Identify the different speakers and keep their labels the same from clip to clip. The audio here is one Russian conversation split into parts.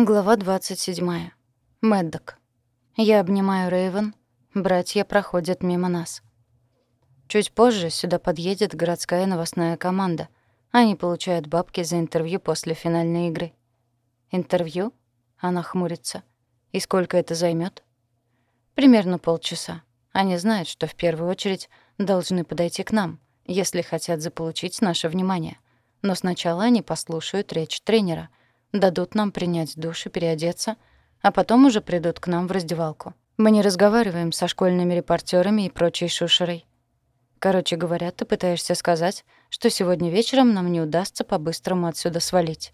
Speaker 1: Глава 27. Мэддок. Я обнимаю Рэйвен. Братья проходят мимо нас. Чуть позже сюда подъедет городская новостная команда. Они получают бабки за интервью после финальной игры. Интервью? Она хмурится. И сколько это займет? Примерно полчаса. Они знают, что в первую очередь должны подойти к нам, если хотят заполучить наше внимание. Но сначала они послушают речь тренера — дадут нам принять душ и переодеться, а потом уже придут к нам в раздевалку. Мы не разговариваем со школьными репортерами и прочей шушерой. Короче говоря, ты пытаешься сказать, что сегодня вечером нам не удастся по-быстрому отсюда свалить.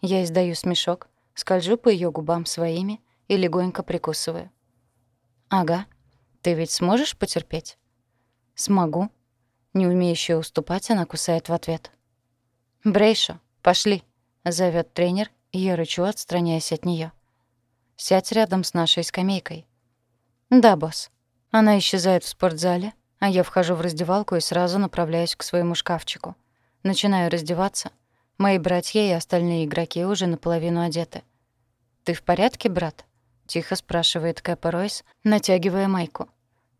Speaker 1: Я издаю смешок, скольжу по ее губам своими и легонько прикусываю. «Ага. Ты ведь сможешь потерпеть?» «Смогу». Не умеющая уступать, она кусает в ответ. «Брейшо, пошли». — зовет тренер, и я рычу, отстраняясь от нее. «Сядь рядом с нашей скамейкой». «Да, босс». Она исчезает в спортзале, а я вхожу в раздевалку и сразу направляюсь к своему шкафчику. Начинаю раздеваться. Мои братья и остальные игроки уже наполовину одеты. «Ты в порядке, брат?» — тихо спрашивает Кэпа Ройс, натягивая майку.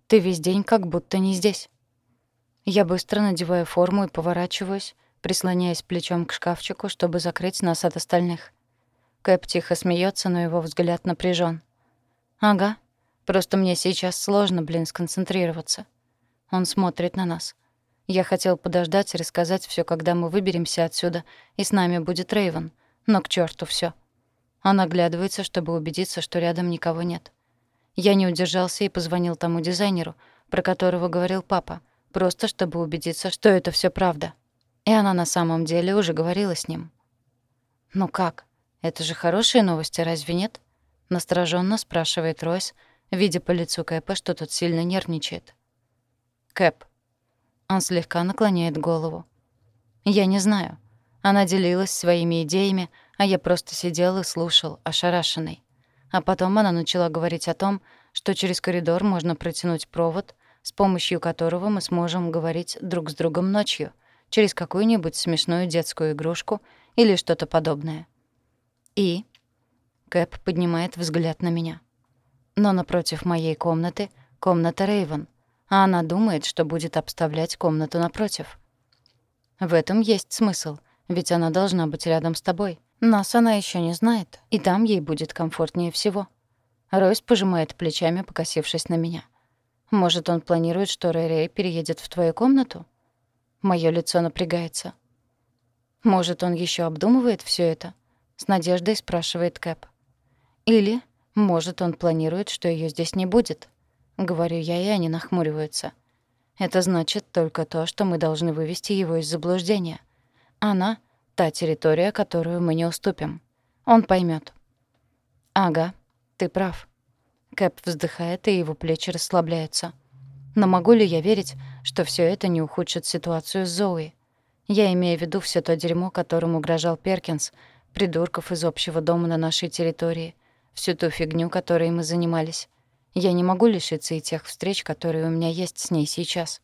Speaker 1: «Ты весь день как будто не здесь». Я быстро надеваю форму и поворачиваюсь, прислоняясь плечом к шкафчику, чтобы закрыть нас от остальных. Кэп тихо смеется, но его взгляд напряжен. «Ага. Просто мне сейчас сложно, блин, сконцентрироваться». Он смотрит на нас. Я хотел подождать и рассказать все, когда мы выберемся отсюда, и с нами будет Рейвен. Но к черту все. Он оглядывается, чтобы убедиться, что рядом никого нет. Я не удержался и позвонил тому дизайнеру, про которого говорил папа, просто чтобы убедиться, что это все правда. И она на самом деле уже говорила с ним. «Ну как? Это же хорошие новости, разве нет?» Настороженно спрашивает Ройс, видя по лицу Кэпа, что тот сильно нервничает. «Кэп». Он слегка наклоняет голову. «Я не знаю. Она делилась своими идеями, а я просто сидел и слушал, ошарашенный. А потом она начала говорить о том, что через коридор можно протянуть провод, с помощью которого мы сможем говорить друг с другом ночью — через какую-нибудь смешную детскую игрушку или что-то подобное. И Кэп поднимает взгляд на меня. Но напротив моей комнаты комната Рейвен, а она думает, что будет обставлять комнату напротив. В этом есть смысл, ведь она должна быть рядом с тобой. Нас она еще не знает, и там ей будет комфортнее всего. Ройс пожимает плечами, покосившись на меня. Может, он планирует, что Рэй-Рэй переедет в твою комнату? Моё лицо напрягается. Может, он ещё обдумывает всё это? С надеждой спрашивает Кэп. Или, может, он планирует, что её здесь не будет? Говорю я, и они нахмуриваются. Это значит только то, что мы должны вывести его из заблуждения. Она — та территория, которую мы не уступим. Он поймёт. Ага, ты прав. Кэп вздыхает, и его плечи расслабляются. Но могу ли я верить, что все это не ухудшит ситуацию с Зои? Я имею в виду все то дерьмо, которым угрожал Перкинс, придурков из общего дома на нашей территории, всю ту фигню, которой мы занимались. Я не могу лишиться и тех встреч, которые у меня есть с ней сейчас.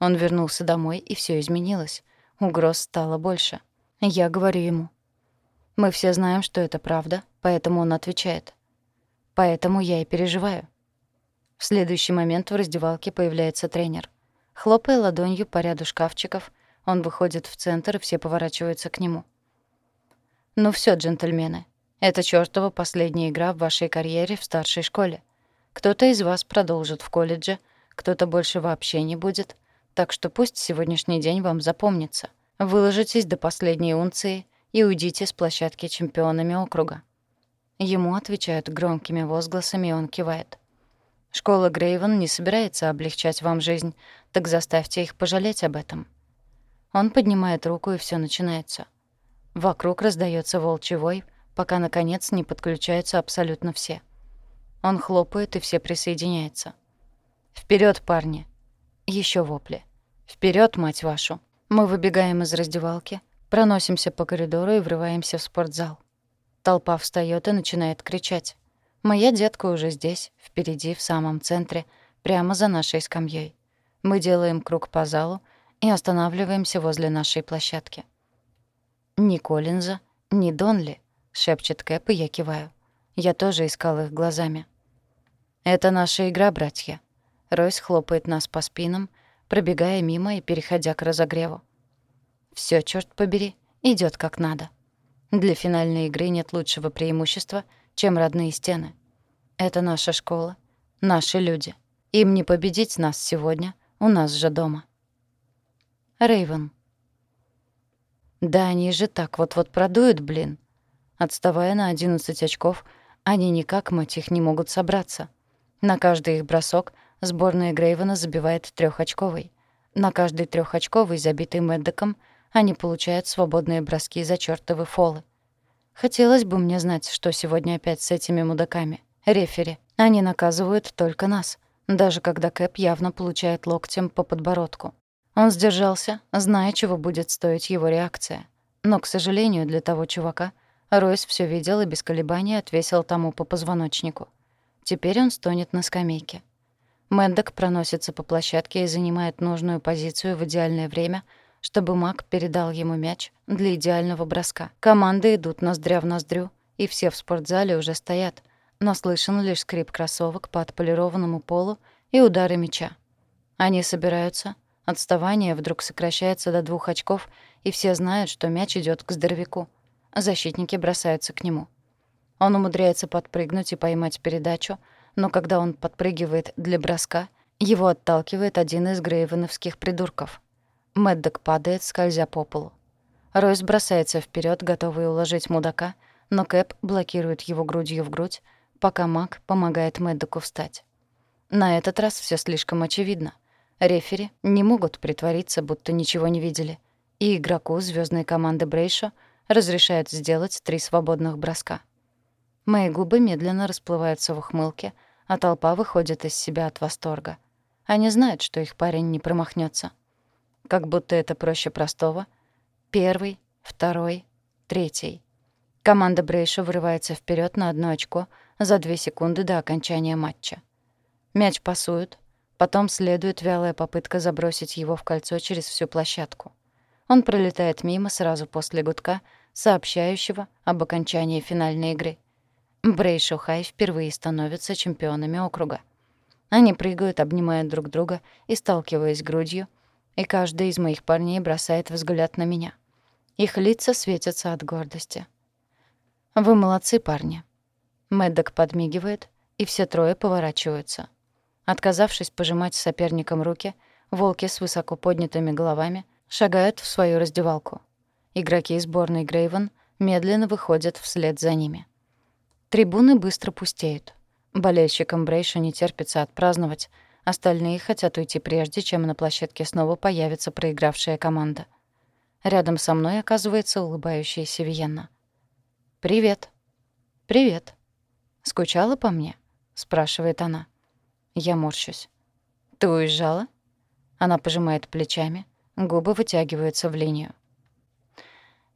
Speaker 1: Он вернулся домой, и все изменилось. Угроз стало больше. Я говорю ему. Мы все знаем, что это правда, поэтому он отвечает. Поэтому я и переживаю. В следующий момент в раздевалке появляется тренер. Хлопая ладонью по ряду шкафчиков, он выходит в центр, и все поворачиваются к нему. «Ну все, джентльмены, это чёртова последняя игра в вашей карьере в старшей школе. Кто-то из вас продолжит в колледже, кто-то больше вообще не будет, так что пусть сегодняшний день вам запомнится. Выложитесь до последней унции и уйдите с площадки чемпионами округа». Ему отвечают громкими возгласами, и он кивает. Школа Грейвен не собирается облегчать вам жизнь, так заставьте их пожалеть об этом. Он поднимает руку, и все начинается. Вокруг раздается волчий вой, пока, наконец, не подключаются абсолютно все. Он хлопает, и все присоединяются. Вперед, парни!» Еще вопли. Вперед, мать вашу!» Мы выбегаем из раздевалки, проносимся по коридору и врываемся в спортзал. Толпа встает и начинает кричать. Моя детка уже здесь, впереди, в самом центре, прямо за нашей скамьей. Мы делаем круг по залу и останавливаемся возле нашей площадки. Ни Коллинза, ни Донли. шепчет Кэп, и я киваю. Я тоже искал их глазами. «Это наша игра, братья». Ройс хлопает нас по спинам, пробегая мимо и переходя к разогреву. Всё, чёрт побери, идёт как надо. Для финальной игры нет лучшего преимущества, чем родные стены. Это наша школа, наши люди. Им не победить нас сегодня, у нас же дома. Рейвен. Да они же так вот-вот продуют, блин. Отставая на 11 очков, они никак, мать их, не могут собраться. На каждый их бросок сборная Грейвена забивает трёхочковый. На каждый трёхочковый, забитый Мэддоком, они получают свободные броски за чёртовы фолы. Хотелось бы мне знать, что сегодня опять с этими мудаками. Рефери. Они наказывают только нас, даже когда Кэп явно получает локтем по подбородку. Он сдержался, зная, чего будет стоить его реакция. Но, к сожалению, для того чувака Ройс все видел и без колебаний отвесил тому по позвоночнику. Теперь он стонет на скамейке. Мэддок проносится по площадке и занимает нужную позицию в идеальное время, чтобы Мак передал ему мяч для идеального броска. Команды идут ноздря в ноздрю, и все в спортзале уже стоят, но слышен лишь скрип кроссовок по отполированному полу и удары мяча. Они собираются — Отставание вдруг сокращается до двух очков, и все знают, что мяч идет к здоровяку. Защитники бросаются к нему. Он умудряется подпрыгнуть и поймать передачу, но когда он подпрыгивает для броска, его отталкивает один из грейвеновских придурков. Мэддок падает, скользя по полу. Ройс бросается вперед, готовый уложить мудака, но Кэп блокирует его грудью в грудь, пока Мак помогает Мэддоку встать. На этот раз все слишком очевидно — Рефери не могут притвориться, будто ничего не видели. И игроку звездной команды Брейшо разрешают сделать три свободных броска. Мои губы медленно расплываются в ухмылке, а толпа выходит из себя от восторга. Они знают, что их парень не промахнется. Как будто это проще простого. Первый, второй, третий. Команда Брейша вырывается вперед на одно очко за две секунды до окончания матча. Мяч пасуют, Потом следует вялая попытка забросить его в кольцо через всю площадку. Он пролетает мимо сразу после гудка, сообщающего об окончании финальной игры. Брей Шухай впервые становятся чемпионами округа. Они прыгают, обнимая друг друга и сталкиваясь грудью, и каждый из моих парней бросает взгляд на меня. Их лица светятся от гордости. «Вы молодцы, парни». Мэддок подмигивает, и все трое поворачиваются. Отказавшись пожимать соперникам руки, волки с высоко поднятыми головами шагают в свою раздевалку. Игроки сборной Грейвен медленно выходят вслед за ними. Трибуны быстро пустеют. Болельщикам Брейша не терпится отпраздновать, остальные хотят уйти прежде, чем на площадке снова появится проигравшая команда. Рядом со мной оказывается улыбающаяся Виенна. «Привет». «Привет». «Скучала по мне?» — спрашивает она. Я морщусь. «Ты уезжала?» Она пожимает плечами, губы вытягиваются в линию.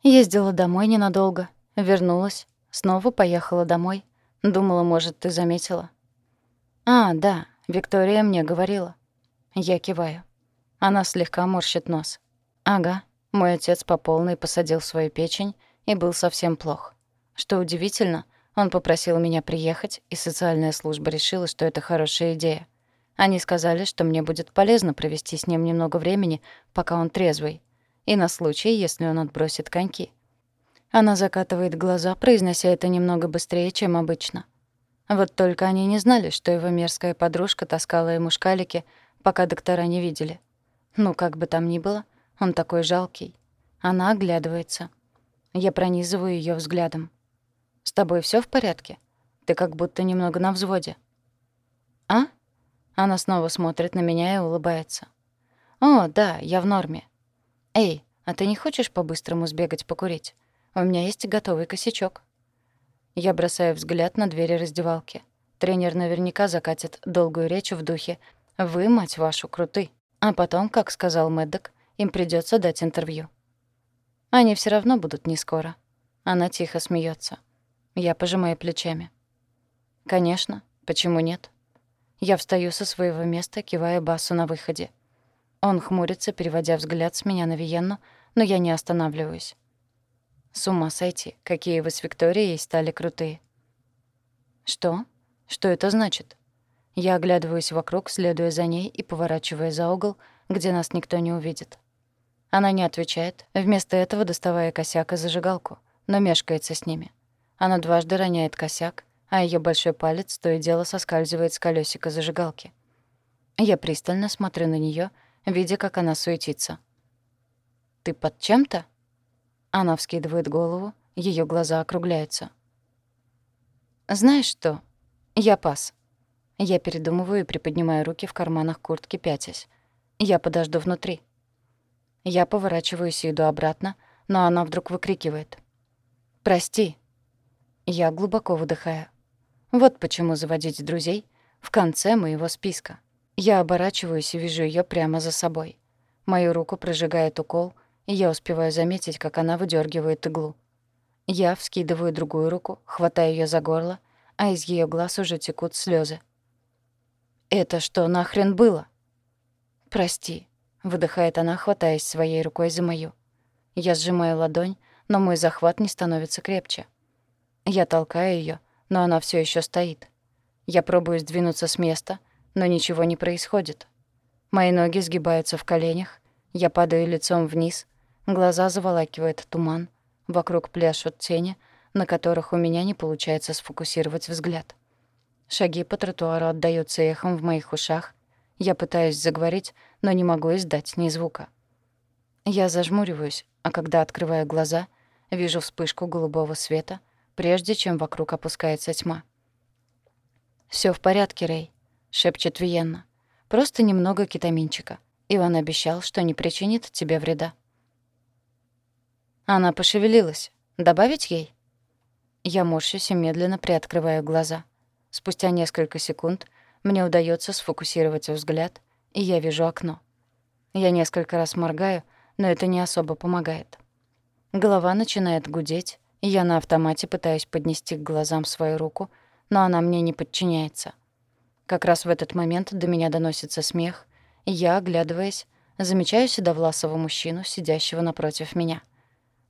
Speaker 1: Ездила домой ненадолго, вернулась, снова поехала домой. Думала, может, ты заметила. «А, да, Виктория мне говорила». Я киваю. Она слегка морщит нос. «Ага, мой отец по полной посадил свою печень и был совсем плох. Что удивительно, он попросил меня приехать, и социальная служба решила, что это хорошая идея. Они сказали, что мне будет полезно провести с ним немного времени, пока он трезвый, и на случай, если он отбросит коньки. Она закатывает глаза, произнося это немного быстрее, чем обычно. Вот только они не знали, что его мерзкая подружка таскала ему шкалики, пока доктора не видели. Ну, как бы там ни было, он такой жалкий. Она оглядывается. Я пронизываю ее взглядом. С тобой все в порядке? Ты как будто немного на взводе». «А?» Она снова смотрит на меня и улыбается. «О, да, я в норме. Эй, а ты не хочешь по-быстрому сбегать покурить? У меня есть готовый косячок». Я бросаю взгляд на двери раздевалки. Тренер наверняка закатит долгую речь в духе «Вы, мать вашу, круты». А потом, как сказал Мэддок, им придется дать интервью. Они все равно будут не скоро. Она тихо смеется. Я пожимаю плечами. «Конечно. Почему нет?» Я встаю со своего места, кивая Басу на выходе. Он хмурится, переводя взгляд с меня на Виенну, но я не останавливаюсь. С ума сойти, какие вы с Викторией стали крутые. Что? Что это значит? Я оглядываюсь вокруг, следуя за ней и поворачивая за угол, где нас никто не увидит. Она не отвечает, вместо этого доставая косяк и зажигалку, но мешкается с ними. Она дважды роняет косяк, а ее большой палец то и дело соскальзывает с колесика зажигалки. Я пристально смотрю на нее, видя, как она суетится. «Ты под чем-то?» Она вскидывает голову, ее глаза округляются. «Знаешь что? Я пас». Я передумываю и приподнимаю руки в карманах куртки, пятясь. Я подожду внутри. Я поворачиваюсь и иду обратно, но она вдруг выкрикивает. «Прости». Я глубоко выдыхаю. Вот почему заводить друзей в конце моего списка. Я оборачиваюсь и вижу ее прямо за собой. Мою руку прожигает укол, и я успеваю заметить, как она выдергивает иглу. Я вскидываю другую руку, хватаю ее за горло, а из ее глаз уже текут слезы. «Это что нахрен было?» «Прости», — выдыхает она, хватаясь своей рукой за мою. Я сжимаю ладонь, но мой захват не становится крепче. Я толкаю ее, но она все еще стоит. Я пробую сдвинуться с места, но ничего не происходит. Мои ноги сгибаются в коленях, я падаю лицом вниз, глаза заволакивает туман, вокруг пляшут тени, на которых у меня не получается сфокусировать взгляд. Шаги по тротуару отдаются эхом в моих ушах. Я пытаюсь заговорить, но не могу издать ни звука. Я зажмуриваюсь, а когда открываю глаза, вижу вспышку голубого света — прежде чем вокруг опускается тьма. Все в порядке, Рэй», — шепчет Виенна. «Просто немного кетаминчика. И он обещал, что не причинит тебе вреда». Она пошевелилась. Добавить ей? Я морщусь и медленно приоткрываю глаза. Спустя несколько секунд мне удается сфокусировать взгляд, и я вижу окно. Я несколько раз моргаю, но это не особо помогает. Голова начинает гудеть, я на автомате пытаюсь поднести к глазам свою руку, но она мне не подчиняется. Как раз в этот момент до меня доносится смех, и я, оглядываясь, замечаю седовласого мужчину, сидящего напротив меня.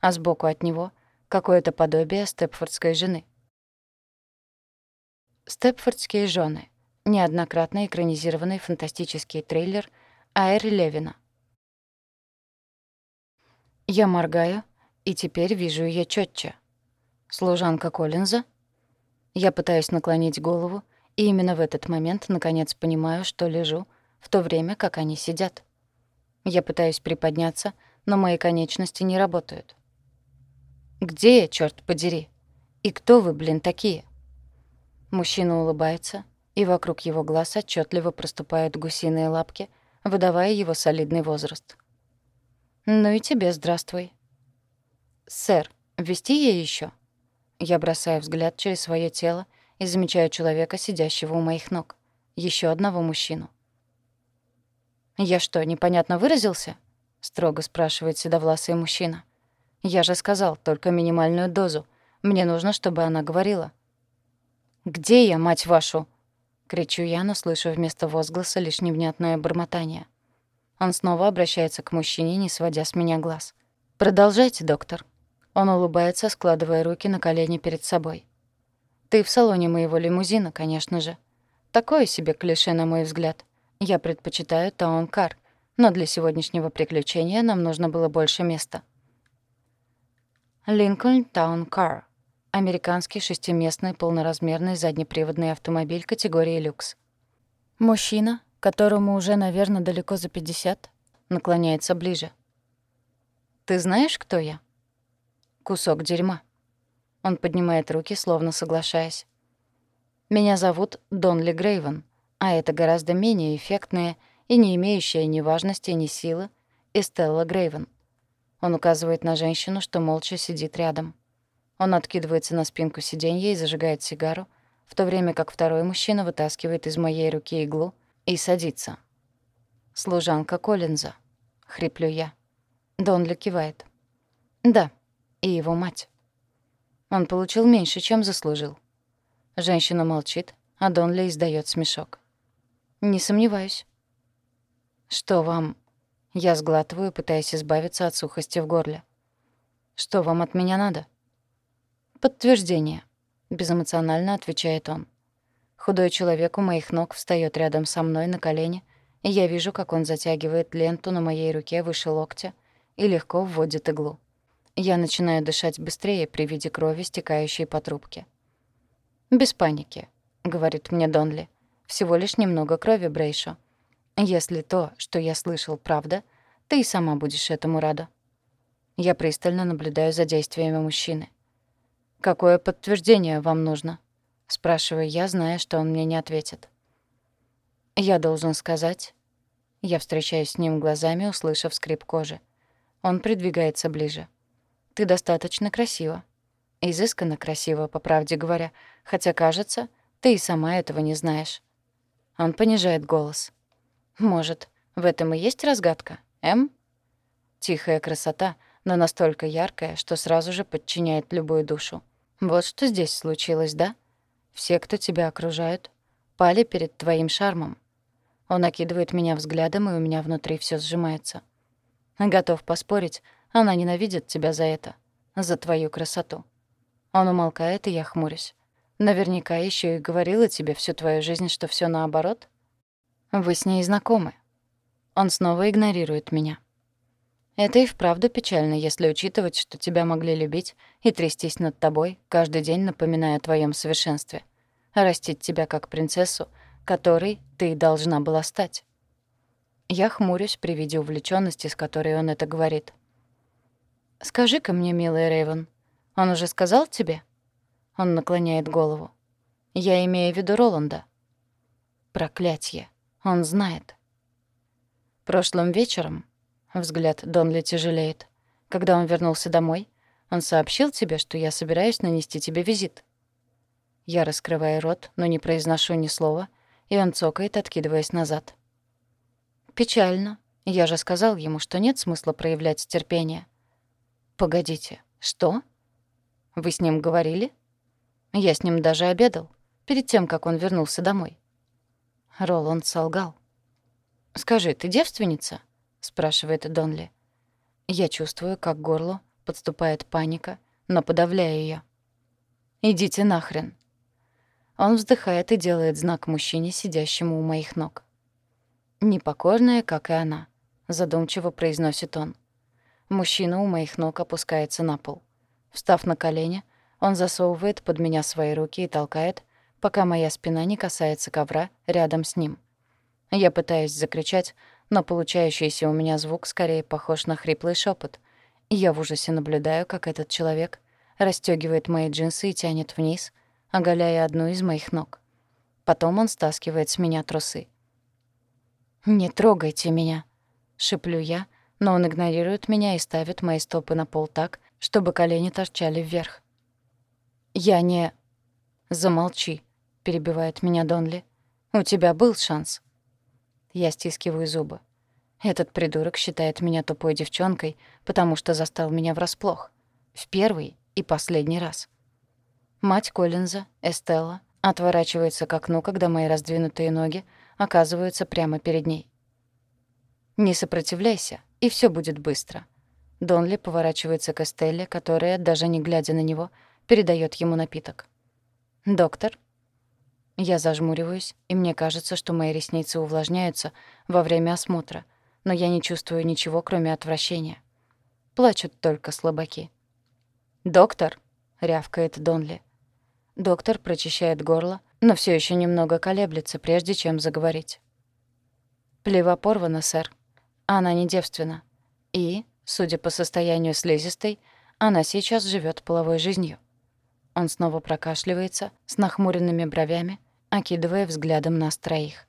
Speaker 1: А сбоку от него — какое-то подобие степфордской жены. «Степфордские жены» — неоднократно экранизированный фантастический трейлер Айри Левина. Я моргаю, и теперь вижу ее четче. Служанка Коллинза? Я пытаюсь наклонить голову, и именно в этот момент наконец понимаю, что лежу, в то время как они сидят. Я пытаюсь приподняться, но мои конечности не работают. «Где я, чёрт подери? И кто вы, блин, такие?» Мужчина улыбается, и вокруг его глаз отчетливо проступают гусиные лапки, выдавая его солидный возраст. «Ну и тебе здравствуй». «Сэр, ввести ей еще? Я бросаю взгляд через свое тело и замечаю человека, сидящего у моих ног. Еще одного мужчину. «Я что, непонятно выразился?» — строго спрашивает седовласый мужчина. «Я же сказал, только минимальную дозу. Мне нужно, чтобы она говорила». «Где я, мать вашу?» — кричу я, но слышу вместо возгласа лишь невнятное бормотание. Он снова обращается к мужчине, не сводя с меня глаз. «Продолжайте, доктор». Он улыбается, складывая руки на колени перед собой. «Ты в салоне моего лимузина, конечно же. Такое себе клише, на мой взгляд. Я предпочитаю таун-кар, но для сегодняшнего приключения нам нужно было больше места». Линкольн Таун Кар. Американский шестиместный полноразмерный заднеприводный автомобиль категории люкс. Мужчина, которому уже, наверное, далеко за 50, наклоняется ближе. «Ты знаешь, кто я?» Кусок дерьма. Он поднимает руки, словно соглашаясь. Меня зовут Донли Грейвен, а это гораздо менее эффектная и не имеющая ни важности, ни силы Эстелла Грейвен. Он указывает на женщину, что молча сидит рядом. Он откидывается на спинку сиденья и зажигает сигару, в то время как второй мужчина вытаскивает из моей руки иглу и садится. «Служанка Коллинза», — хриплю я. Донли кивает. «Да, и его мать. Он получил меньше, чем заслужил. Женщина молчит, а Донли издает смешок. «Не сомневаюсь». «Что вам?» Я сглатываю, пытаясь избавиться от сухости в горле. Что вам от меня надо?» «Подтверждение», — безэмоционально отвечает он. Худой человек у моих ног встаёт рядом со мной на колени, и я вижу, как он затягивает ленту на моей руке выше локтя и легко вводит иглу. Я начинаю дышать быстрее при виде крови, стекающей по трубке. «Без паники», — говорит мне Донли. «Всего лишь немного крови, Брейшо. Если то, что я слышал, правда, ты и сама будешь этому рада». Я пристально наблюдаю за действиями мужчины. «Какое подтверждение вам нужно?» — спрашиваю я, зная, что он мне не ответит. «Я должен сказать...» Я встречаюсь с ним глазами, услышав скрип кожи. Он придвигается ближе. «Ты достаточно красива. Изысканно красиво, по правде говоря, хотя, кажется, ты и сама этого не знаешь». Он понижает голос. «Может, в этом и есть разгадка, М?» Тихая красота, но настолько яркая, что сразу же подчиняет любую душу. Вот что здесь случилось, да? Все, кто тебя окружают, пали перед твоим шармом. Он окидывает меня взглядом, и у меня внутри все сжимается. Готов поспорить, она ненавидит тебя за это, за твою красоту. Он умолкает, и я хмурюсь. Наверняка еще и говорила тебе всю твою жизнь, что все наоборот. Вы с ней знакомы. Он снова игнорирует меня. Это и вправду печально, если учитывать, что тебя могли любить и трястись над тобой, каждый день напоминая о твоем совершенстве. Растить тебя как принцессу, которой ты должна была стать. Я хмурюсь при виде увлеченности, с которой он это говорит. «Скажи-ка мне, милая Рэйвен, он уже сказал тебе?» Он наклоняет голову. «Я имею в виду Роланда». «Проклятье. Он знает». Прошлым вечером, взгляд Донли тяжелеет, когда он вернулся домой, он сообщил тебе, что я собираюсь нанести тебе визит. Я раскрываю рот, но не произношу ни слова, и он цокает, откидываясь назад. Печально. Я же сказал ему, что нет смысла проявлять терпение. Погодите, что? Вы с ним говорили? Я с ним даже обедал, перед тем, как он вернулся домой. Роланд солгал. «Скажи, ты девственница?» — спрашивает Донли. Я чувствую, как к горлу подступает паника, но подавляю ее. «Идите нахрен». Он вздыхает и делает знак мужчине, сидящему у моих ног. «Непокорная, как и она», — задумчиво произносит он. Мужчина у моих ног опускается на пол. Встав на колени, он засовывает под меня свои руки и толкает, пока моя спина не касается ковра рядом с ним. Я пытаюсь закричать, но получающийся у меня звук скорее похож на хриплый шепот. Я в ужасе наблюдаю, как этот человек расстёгивает мои джинсы и тянет вниз, оголяя одну из моих ног. Потом он стаскивает с меня трусы. «Не трогайте меня», — шиплю я, но он игнорирует меня и ставит мои стопы на пол так, чтобы колени торчали вверх. «Я не...» «Замолчи», — перебивает меня Донли. «У тебя был шанс». Я стискиваю зубы. Этот придурок считает меня тупой девчонкой, потому что застал меня врасплох. В первый и последний раз. Мать Коллинза, Эстелла, отворачивается к окну, когда мои раздвинутые ноги оказываются прямо перед ней. «Не сопротивляйся, и все будет быстро». Донли поворачивается к Эстелле, которая, даже не глядя на него, передает ему напиток. «Доктор?» Я зажмуриваюсь, и мне кажется, что мои ресницы увлажняются во время осмотра, но я не чувствую ничего, кроме отвращения. Плачут только слабаки. «Доктор!» — рявкает Донли. Доктор прочищает горло, но все еще немного колеблется, прежде чем заговорить. Плева порвана, сэр. Она не девственна. И, судя по состоянию слизистой, она сейчас живет половой жизнью. Он снова прокашливается, с нахмуренными бровями, окидывая взглядом нас троих.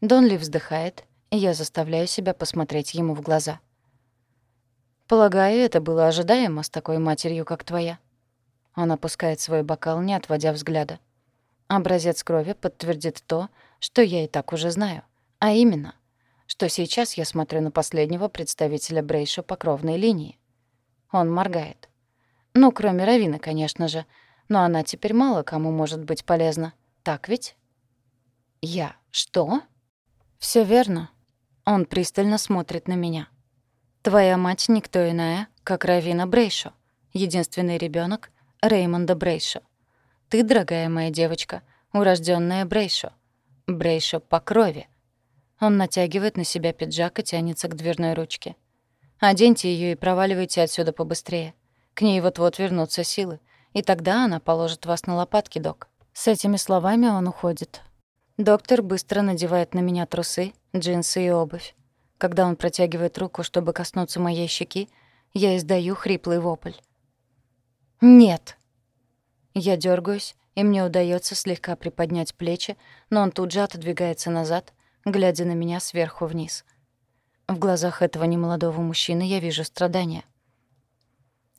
Speaker 1: Донли вздыхает, и я заставляю себя посмотреть ему в глаза. «Полагаю, это было ожидаемо с такой матерью, как твоя». Он опускает свой бокал, не отводя взгляда. Образец крови подтвердит то, что я и так уже знаю. А именно, что сейчас я смотрю на последнего представителя Брейша по кровной линии. Он моргает. Ну, кроме Равины, конечно же. Но она теперь мало кому может быть полезна. Так ведь? Я. Что? Все верно. Он пристально смотрит на меня. Твоя мать никто иная, как Равина Брейшо, единственный ребенок Реймонда Брейшо. Ты, дорогая моя девочка, урожденная Брейшо. Брейшо по крови. Он натягивает на себя пиджак и тянется к дверной ручке. Оденьте ее и проваливайте отсюда побыстрее. К ней вот-вот вернутся силы, и тогда она положит вас на лопатки, док. С этими словами он уходит. Доктор быстро надевает на меня трусы, джинсы и обувь. Когда он протягивает руку, чтобы коснуться моей щеки, я издаю хриплый вопль. «Нет!» Я дергаюсь, и мне удается слегка приподнять плечи, но он тут же отодвигается назад, глядя на меня сверху вниз. В глазах этого немолодого мужчины я вижу страдания.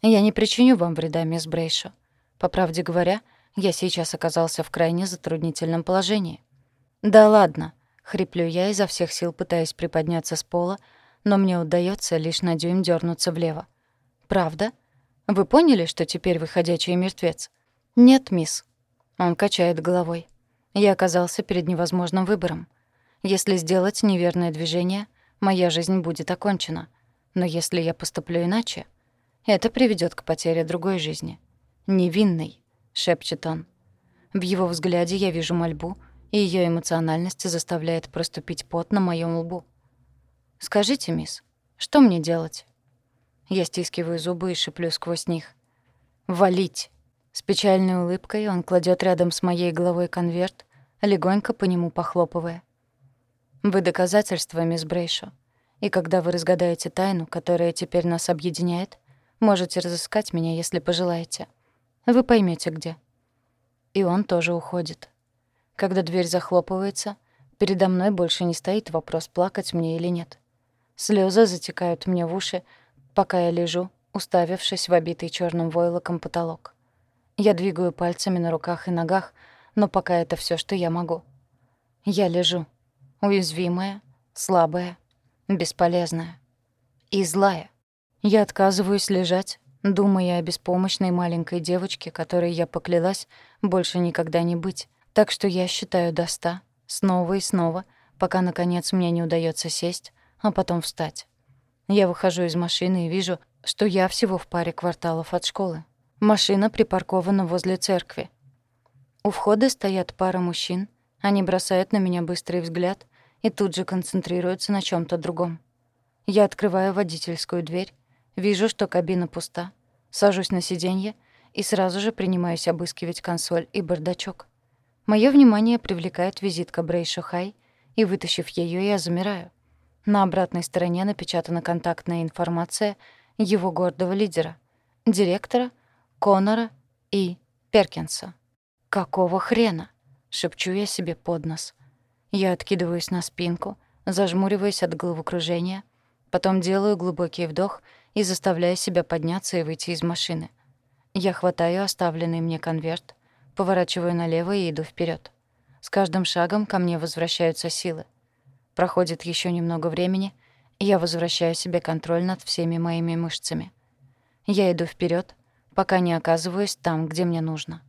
Speaker 1: «Я не причиню вам вреда, мисс Брейшо. По правде говоря, я сейчас оказался в крайне затруднительном положении». «Да ладно», — хриплю я изо всех сил, пытаясь приподняться с пола, но мне удается лишь на дюйм дернуться влево. «Правда? Вы поняли, что теперь вы ходячий мертвец?» «Нет, мисс». Он качает головой. Я оказался перед невозможным выбором. Если сделать неверное движение, моя жизнь будет окончена. Но если я поступлю иначе, это приведет к потере другой жизни. «Невинной», — шепчет он. В его взгляде я вижу мольбу, и ее эмоциональность заставляет проступить пот на моем лбу. «Скажите, мисс, что мне делать?» Я стискиваю зубы и шиплю сквозь них. «Валить!» С печальной улыбкой он кладет рядом с моей головой конверт, легонько по нему похлопывая. «Вы доказательство, мисс Брейшо. И когда вы разгадаете тайну, которая теперь нас объединяет, можете разыскать меня, если пожелаете. Вы поймете где». И он тоже уходит. Когда дверь захлопывается, передо мной больше не стоит вопрос, плакать мне или нет. Слезы затекают мне в уши, пока я лежу, уставившись в обитый черным войлоком потолок. Я двигаю пальцами на руках и ногах, но пока это все, что я могу. Я лежу, уязвимая, слабая, бесполезная и злая. Я отказываюсь лежать, думая о беспомощной маленькой девочке, которой я поклялась больше никогда не быть. Так что я считаю до ста, снова и снова, пока, наконец, мне не удается сесть, а потом встать. Я выхожу из машины и вижу, что я всего в паре кварталов от школы. Машина припаркована возле церкви. У входа стоят пара мужчин, они бросают на меня быстрый взгляд и тут же концентрируются на чем то другом. Я открываю водительскую дверь, вижу, что кабина пуста, сажусь на сиденье и сразу же принимаюсь обыскивать консоль и бардачок. Моё внимание привлекает визитка Брейша Хай, и, вытащив её, я замираю — на обратной стороне напечатана контактная информация его гордого лидера, директора Конора и Перкинса. «Какого хрена?» — шепчу я себе под нос. Я откидываюсь на спинку, зажмуриваясь от головокружения, потом делаю глубокий вдох и заставляю себя подняться и выйти из машины. Я хватаю оставленный мне конверт, поворачиваю налево и иду вперед. С каждым шагом ко мне возвращаются силы. Проходит еще немного времени, и я возвращаю себе контроль над всеми моими мышцами. Я иду вперед, пока не оказываюсь там, где мне нужно.